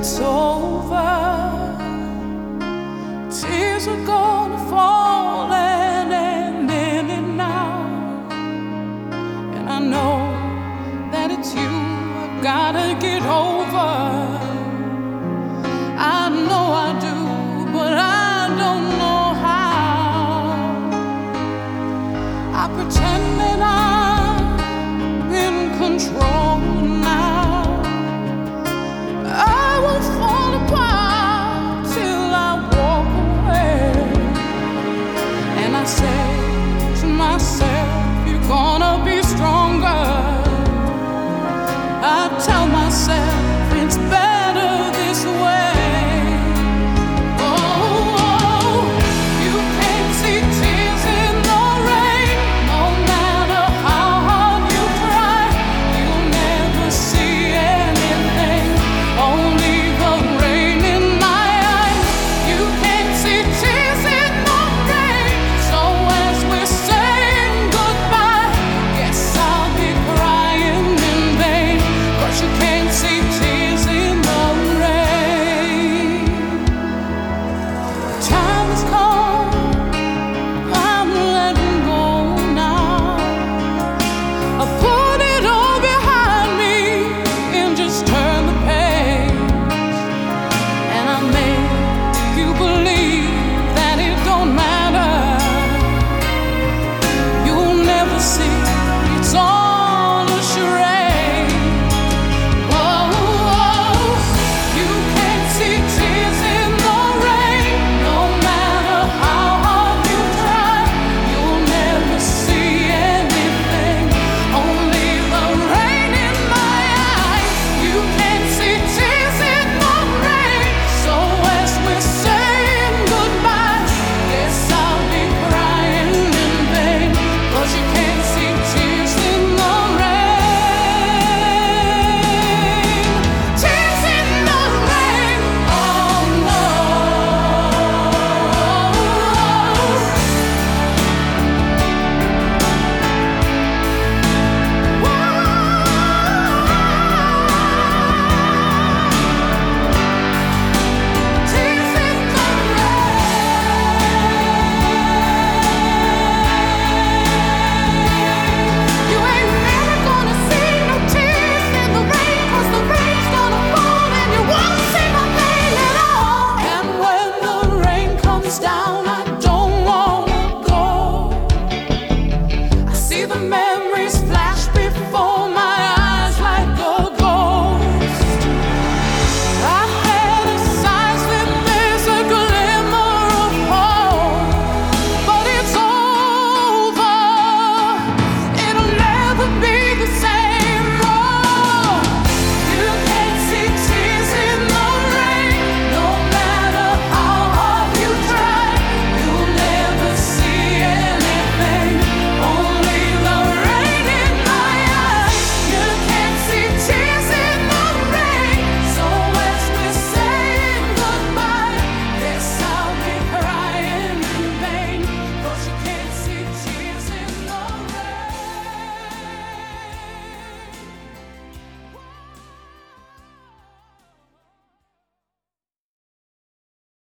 it's over, tears are gonna fall and end in it now. And I know that it's you I've gotta get over. I know I do, but I don't know how. I pretend that I'm in control. was for.